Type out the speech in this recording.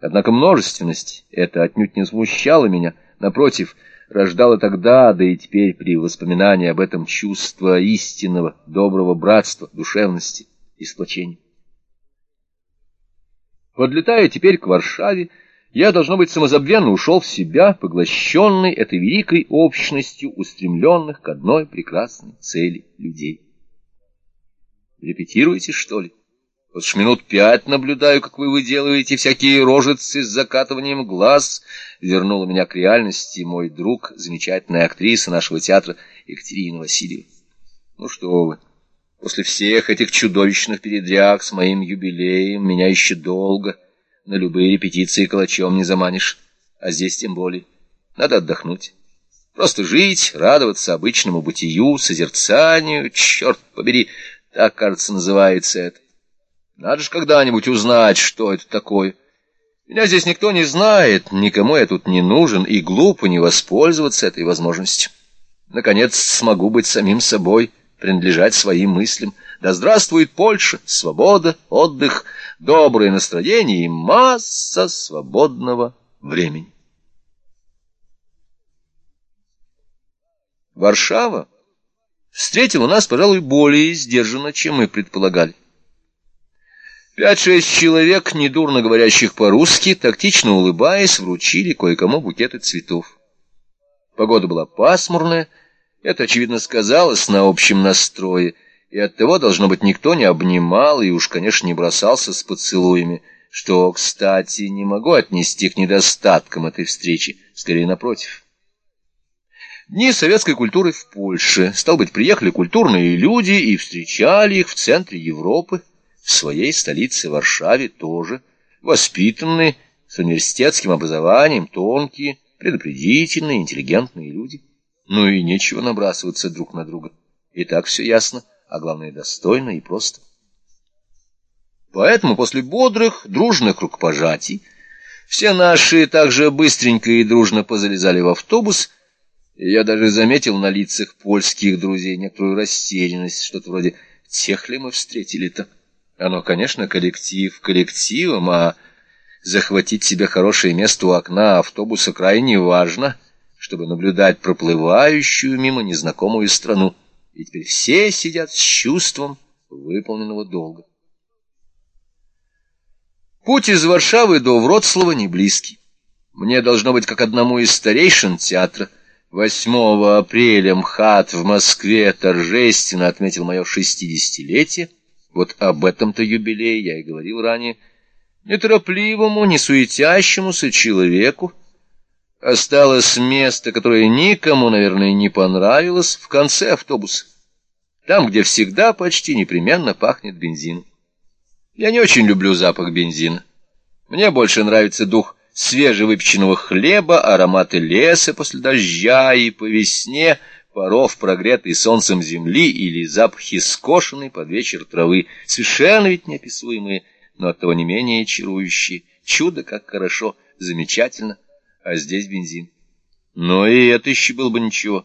Однако множественность это отнюдь не смущала меня, напротив, рождала тогда, да и теперь при воспоминании об этом чувство истинного, доброго братства, душевности и сплочения. Подлетая теперь к Варшаве, я, должно быть, самозабвенно ушел в себя, поглощенный этой великой общностью устремленных к одной прекрасной цели людей. Репетируете, что ли? Вот ж минут пять наблюдаю, как вы выделываете всякие рожицы с закатыванием глаз. Вернула меня к реальности мой друг, замечательная актриса нашего театра Екатерина Васильева. Ну что вы, после всех этих чудовищных передряг с моим юбилеем меня еще долго на любые репетиции калачом не заманишь, а здесь тем более. Надо отдохнуть. Просто жить, радоваться обычному бытию, созерцанию, черт побери, так, кажется, называется это. Надо же когда-нибудь узнать, что это такое. Меня здесь никто не знает, никому я тут не нужен, и глупо не воспользоваться этой возможностью. Наконец смогу быть самим собой, принадлежать своим мыслям. Да здравствует Польша, свобода, отдых, доброе настроение и масса свободного времени. Варшава встретила нас, пожалуй, более сдержанно, чем мы предполагали. Пять-шесть человек, недурно говорящих по-русски, тактично улыбаясь, вручили кое-кому букеты цветов. Погода была пасмурная, это, очевидно, сказалось на общем настрое, и оттого, должно быть, никто не обнимал и уж, конечно, не бросался с поцелуями, что, кстати, не могу отнести к недостаткам этой встречи, скорее напротив. Дни советской культуры в Польше. Стал быть, приехали культурные люди и встречали их в центре Европы, в своей столице Варшаве тоже, воспитанные, с университетским образованием, тонкие, предупредительные, интеллигентные люди. Ну и нечего набрасываться друг на друга. И так все ясно, а главное, достойно и просто. Поэтому после бодрых, дружных рукопожатий все наши также быстренько и дружно позалезали в автобус, и я даже заметил на лицах польских друзей некоторую растерянность, что-то вроде «тех ли мы встретили-то?» Оно, конечно, коллектив коллективом, а захватить себе хорошее место у окна автобуса крайне важно, чтобы наблюдать проплывающую мимо незнакомую страну. И теперь все сидят с чувством выполненного долга. Путь из Варшавы до Вроцлава не близкий. Мне должно быть как одному из старейшин театра. 8 апреля МХАТ в Москве торжественно отметил мое шестидесятилетие, вот об этом-то юбилее я и говорил ранее. Неторопливому, не суетящемуся человеку осталось место, которое никому, наверное, не понравилось, в конце автобуса. Там, где всегда почти непременно пахнет бензином. Я не очень люблю запах бензина. Мне больше нравится дух свежевыпеченного хлеба, ароматы леса после дождя и по весне — паров, прогретой солнцем земли, или запахи скошенной под вечер травы, совершенно ведь неописуемые, но оттого не менее чарующие. Чудо, как хорошо, замечательно, а здесь бензин. Но и это еще было бы ничего.